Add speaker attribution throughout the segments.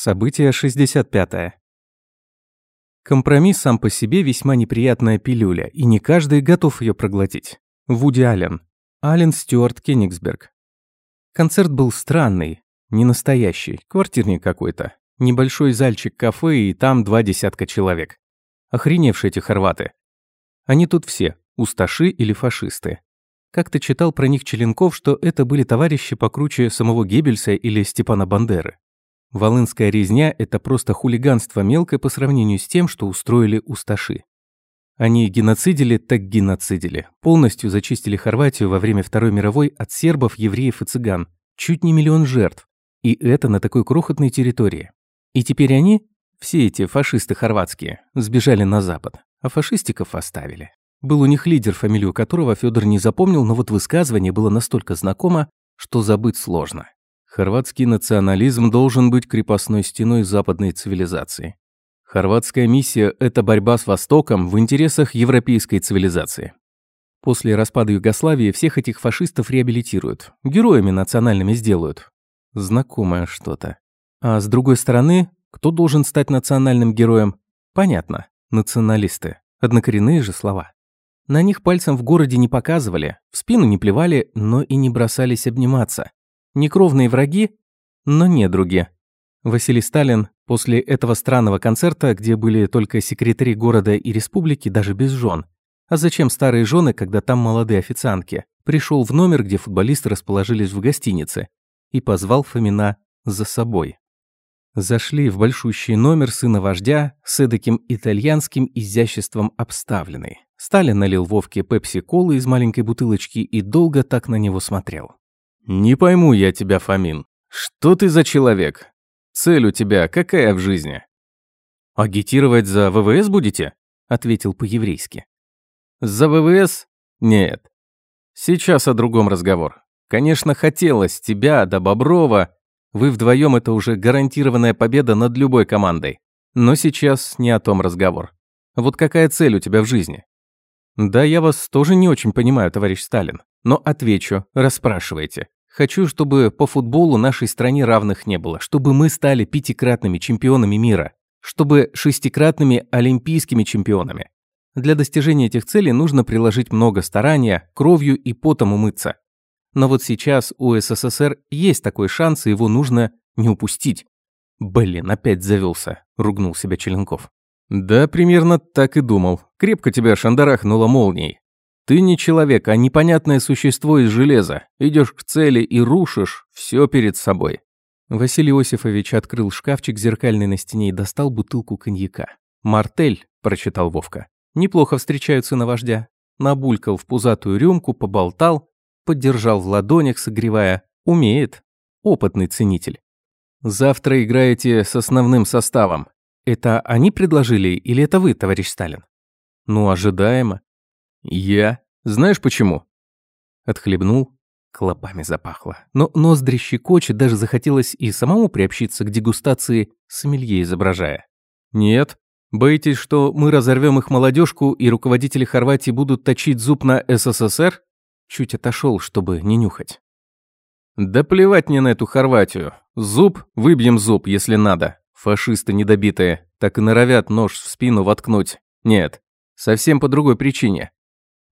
Speaker 1: Событие 65. -е. Компромисс сам по себе весьма неприятная пилюля, и не каждый готов ее проглотить. Вуди Аллен. Аллен Стюарт Кенигсберг. Концерт был странный, не настоящий, квартирник какой-то. Небольшой зальчик кафе, и там два десятка человек. Охреневшие эти хорваты. Они тут все, усташи или фашисты. Как-то читал про них Челенков, что это были товарищи покруче самого Геббельса или Степана Бандеры. Волынская резня – это просто хулиганство мелкое по сравнению с тем, что устроили усташи. Они геноцидили, так геноцидили. Полностью зачистили Хорватию во время Второй мировой от сербов, евреев и цыган. Чуть не миллион жертв. И это на такой крохотной территории. И теперь они, все эти фашисты хорватские, сбежали на запад, а фашистиков оставили. Был у них лидер, фамилию которого Федор не запомнил, но вот высказывание было настолько знакомо, что забыть сложно. Хорватский национализм должен быть крепостной стеной западной цивилизации. Хорватская миссия – это борьба с Востоком в интересах европейской цивилизации. После распада Югославии всех этих фашистов реабилитируют, героями национальными сделают. Знакомое что-то. А с другой стороны, кто должен стать национальным героем? Понятно, националисты. Однокоренные же слова. На них пальцем в городе не показывали, в спину не плевали, но и не бросались обниматься. Некровные враги, но недруги. Василий Сталин после этого странного концерта, где были только секретари города и республики, даже без жен. А зачем старые жены, когда там молодые официантки? Пришел в номер, где футболисты расположились в гостинице, и позвал Фомина за собой. Зашли в большущий номер сына вождя с эдаким итальянским изяществом обставленный. Сталин налил Вовке пепси-колы из маленькой бутылочки и долго так на него смотрел.
Speaker 2: «Не пойму я тебя, Фомин. Что ты за человек? Цель у тебя какая в жизни?»
Speaker 1: «Агитировать за ВВС будете?» – ответил по-еврейски.
Speaker 2: «За ВВС? Нет. Сейчас о другом разговор. Конечно, хотелось тебя, да Боброва. Вы вдвоем это уже гарантированная победа над любой командой. Но сейчас не о том разговор. Вот какая цель у тебя в жизни?»
Speaker 1: «Да, я вас тоже не очень понимаю, товарищ Сталин. Но отвечу, расспрашивайте. Хочу, чтобы по футболу нашей стране равных не было, чтобы мы стали пятикратными чемпионами мира, чтобы шестикратными олимпийскими чемпионами. Для достижения этих целей нужно приложить много старания, кровью и потом умыться. Но вот сейчас у СССР есть такой шанс, и его нужно не упустить. Блин, опять завелся, ругнул себя Челенков.
Speaker 2: Да, примерно так и думал. Крепко тебя шандарахнуло молнией. Ты не человек, а непонятное существо из железа. Идешь к цели и рушишь все перед собой.
Speaker 1: Василий Иосифович открыл шкафчик зеркальный на стене и достал бутылку коньяка. «Мартель», – прочитал Вовка. «Неплохо встречаются на вождя». Набулькал в пузатую рюмку, поболтал, поддержал в ладонях, согревая. Умеет. Опытный ценитель. «Завтра играете с основным составом. Это они предложили или это вы, товарищ Сталин?» «Ну, ожидаемо.
Speaker 2: «Я? Знаешь почему?»
Speaker 1: Отхлебнул, клопами запахло. Но ноздри щекочет, даже захотелось и самому приобщиться к дегустации, сомелье изображая.
Speaker 2: «Нет. Боитесь, что мы разорвем их молодежку и руководители Хорватии будут точить зуб на СССР?»
Speaker 1: Чуть отошел, чтобы не нюхать.
Speaker 2: «Да плевать мне на эту Хорватию. Зуб, выбьем зуб, если надо. Фашисты недобитые, так и норовят нож в спину воткнуть. Нет, совсем по другой причине.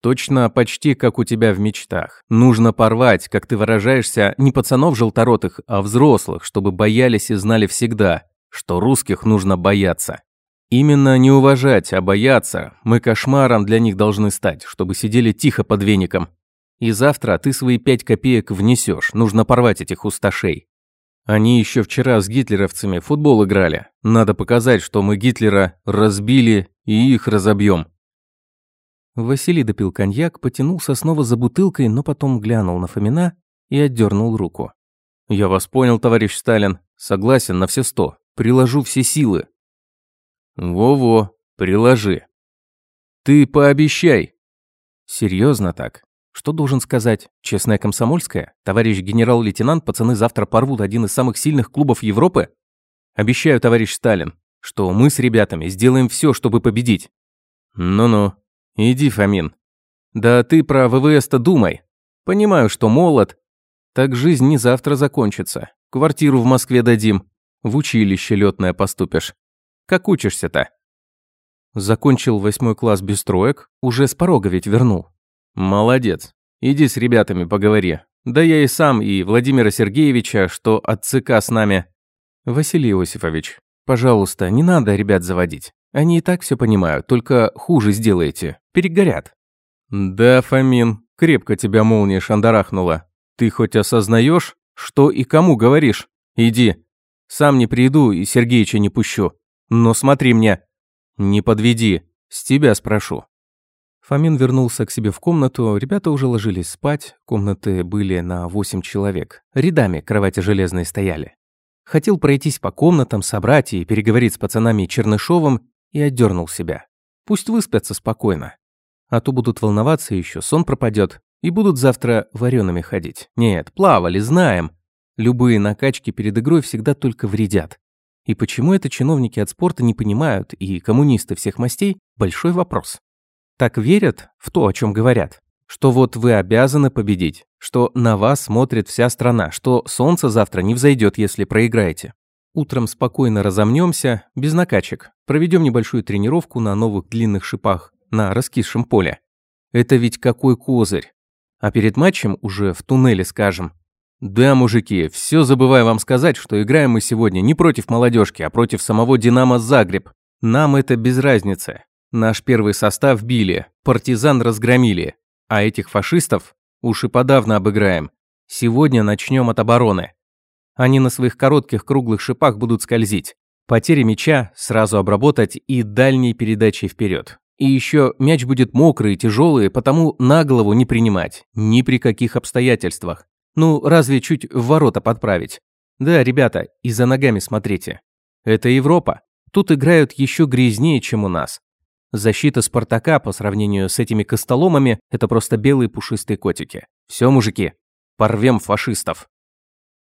Speaker 2: Точно почти как у тебя в мечтах. Нужно порвать, как ты выражаешься, не пацанов желторотых, а взрослых, чтобы боялись и знали всегда, что русских нужно бояться. Именно не уважать, а бояться мы кошмаром для них должны стать, чтобы сидели тихо под веником. И завтра ты свои пять копеек внесешь, нужно порвать этих усташей. Они еще вчера с гитлеровцами футбол играли. Надо показать, что мы Гитлера разбили и их разобьем.
Speaker 1: Василий допил коньяк, потянулся снова за бутылкой, но потом глянул на Фомина и отдернул руку.
Speaker 2: «Я вас понял, товарищ Сталин. Согласен на все сто. Приложу все силы». «Во-во, приложи. Ты пообещай».
Speaker 1: Серьезно так? Что должен сказать? Честная комсомольская? Товарищ генерал-лейтенант, пацаны завтра порвут один из самых сильных клубов Европы? Обещаю, товарищ Сталин, что мы с ребятами сделаем все, чтобы победить.
Speaker 2: Ну-ну, Иди, Фомин. Да ты про ВВС-то думай. Понимаю, что молод. Так жизнь не завтра закончится. Квартиру в Москве дадим. В училище летное поступишь. Как учишься-то?
Speaker 1: Закончил восьмой класс без троек, уже с порога ведь вернул.
Speaker 2: Молодец. Иди с ребятами поговори. Да я и сам, и Владимира Сергеевича, что от ЦК с нами.
Speaker 1: Василий Иосифович, пожалуйста, не надо ребят заводить. Они и так все понимают, только хуже сделаете. Перегорят.
Speaker 2: Да, Фомин, крепко тебя молния шандарахнула. Ты хоть осознаешь, что и кому говоришь? Иди. Сам не приду и Сергеича не пущу. Но смотри мне. Не подведи, с тебя спрошу.
Speaker 1: Фомин вернулся к себе в комнату, ребята уже ложились спать, комнаты были на восемь человек. Рядами кровати железные стояли. Хотел пройтись по комнатам, собрать и переговорить с пацанами Чернышовым и отдернул себя. Пусть выспятся спокойно. А то будут волноваться еще, сон пропадет, и будут завтра вареными ходить. Нет, плавали, знаем. Любые накачки перед игрой всегда только вредят. И почему это чиновники от спорта не понимают, и коммунисты всех мастей – большой вопрос. Так верят в то, о чем говорят, что вот вы обязаны победить, что на вас смотрит вся страна, что солнце завтра не взойдет, если проиграете. Утром спокойно разомнемся, без накачек, проведем небольшую тренировку на новых длинных шипах на раскисшем поле. Это ведь какой козырь. А перед матчем уже в туннеле скажем, да, мужики, все забываю вам сказать, что играем мы сегодня не против молодежки, а против самого Динамо Загреб. Нам это без разницы. Наш первый состав били, партизан разгромили, а этих фашистов уж и подавно обыграем. Сегодня начнем от обороны. Они на своих коротких круглых шипах будут скользить. Потери мяча сразу обработать и дальней передачей вперед. И еще мяч будет мокрый, тяжелый, потому на голову не принимать. Ни при каких обстоятельствах. Ну, разве чуть в ворота подправить? Да, ребята, и за ногами смотрите. Это Европа. Тут играют еще грязнее, чем у нас. Защита Спартака по сравнению с этими костоломами – это просто белые пушистые котики. Все, мужики, порвем фашистов.